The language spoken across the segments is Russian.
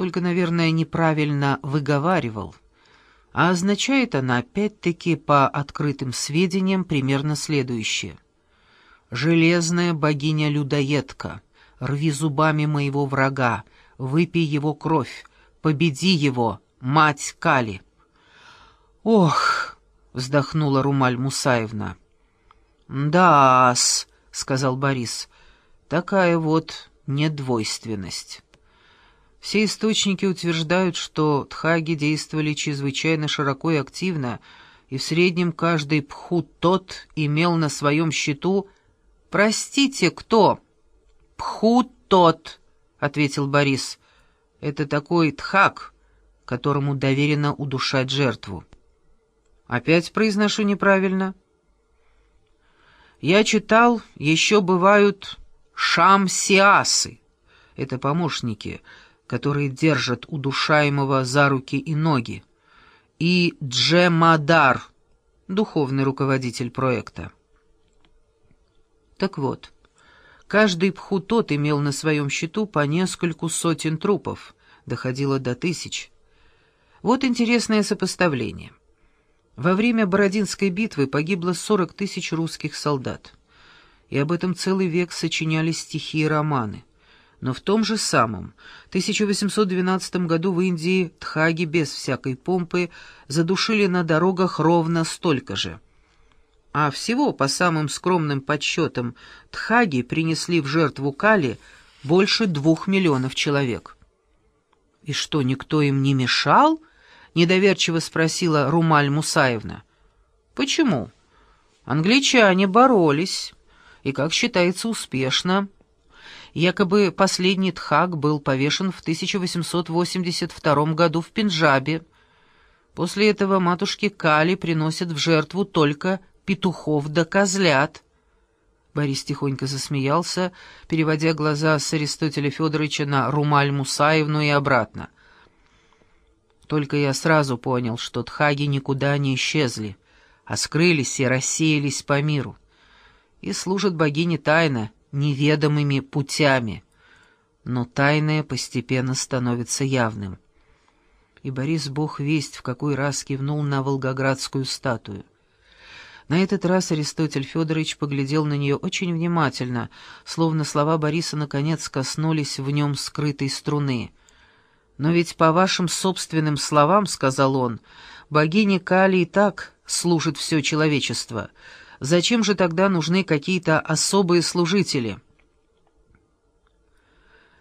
только, наверное, неправильно выговаривал. А означает она, опять-таки, по открытым сведениям, примерно следующее. «Железная богиня-людоедка, рви зубами моего врага, выпей его кровь, победи его, мать Кали». «Ох!» — вздохнула Румаль Мусаевна. «Да-с», — сказал Борис, — «такая вот недвойственность». Все источники утверждают, что тхаги действовали чрезвычайно широко и активно, и в среднем каждый пхут-тот имел на своем счету «Простите, кто?» «Пхут-тот», — ответил Борис. «Это такой тхак, которому доверено удушать жертву». «Опять произношу неправильно». «Я читал, еще бывают шамсиасы. Это помощники» которые держат удушаемого за руки и ноги, и Джемадар, духовный руководитель проекта. Так вот, каждый пхутот имел на своем счету по нескольку сотен трупов, доходило до тысяч. Вот интересное сопоставление. Во время Бородинской битвы погибло 40 тысяч русских солдат, и об этом целый век сочиняли стихи и романы. Но в том же самом 1812 году в Индии тхаги без всякой помпы задушили на дорогах ровно столько же. А всего, по самым скромным подсчетам, тхаги принесли в жертву Кали больше двух миллионов человек. «И что, никто им не мешал?» — недоверчиво спросила Румаль Мусаевна. «Почему? Англичане боролись, и, как считается, успешно». Якобы последний Тхак был повешен в 1882 году в Пенджабе. После этого матушки Кали приносят в жертву только петухов да козлят. Борис тихонько засмеялся, переводя глаза с Аристотеля Федоровича на Румаль Мусаевну и обратно. Только я сразу понял, что тхаги никуда не исчезли, а скрылись и рассеялись по миру. И служат богине тайно — неведомыми путями, но тайное постепенно становится явным. И Борис Бог весть в какой раз кивнул на волгоградскую статую. На этот раз Аристотель Федорович поглядел на нее очень внимательно, словно слова Бориса наконец коснулись в нем скрытой струны. «Но ведь по вашим собственным словам, — сказал он, — богине Кали так служит все человечество — Зачем же тогда нужны какие-то особые служители?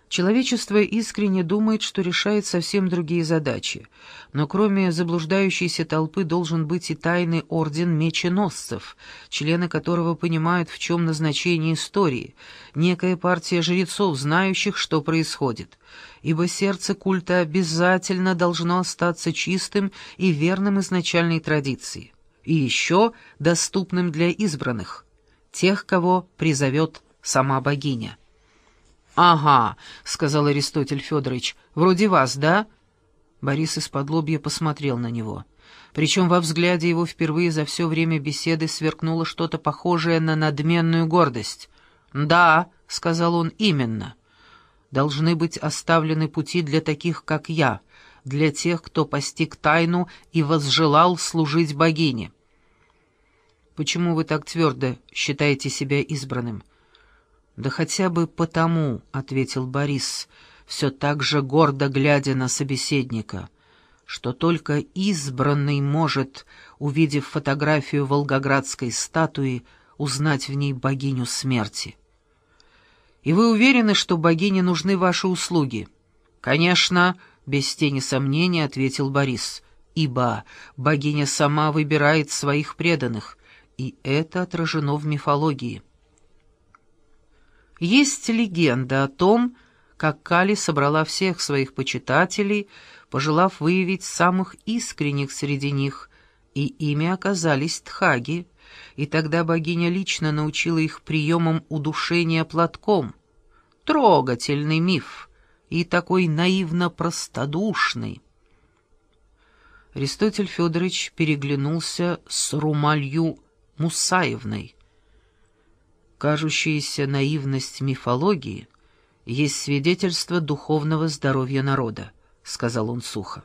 Человечество искренне думает, что решает совсем другие задачи, но кроме заблуждающейся толпы должен быть и тайный орден меченосцев, члены которого понимают, в чем назначение истории, некая партия жрецов, знающих, что происходит, ибо сердце культа обязательно должно остаться чистым и верным изначальной традиции и еще доступным для избранных, тех, кого призовет сама богиня. «Ага», — сказал Аристотель Федорович, — «вроде вас, да?» Борис из-под посмотрел на него. Причем во взгляде его впервые за все время беседы сверкнуло что-то похожее на надменную гордость. «Да», — сказал он, — «именно. Должны быть оставлены пути для таких, как я, для тех, кто постиг тайну и возжелал служить богине». Почему вы так твердо считаете себя избранным?» «Да хотя бы потому», — ответил Борис, все так же гордо глядя на собеседника, «что только избранный может, увидев фотографию волгоградской статуи, узнать в ней богиню смерти». «И вы уверены, что богине нужны ваши услуги?» «Конечно», — без тени сомнения ответил Борис, «ибо богиня сама выбирает своих преданных, и это отражено в мифологии. Есть легенда о том, как Кали собрала всех своих почитателей, пожелав выявить самых искренних среди них, и ими оказались тхаги, и тогда богиня лично научила их приемам удушения платком. Трогательный миф и такой наивно-простодушный. Аристотель Федорович переглянулся с Румалью Мусаевной. Кажущаяся наивность мифологии есть свидетельство духовного здоровья народа. сказал он сухо.